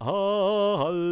Hallelujah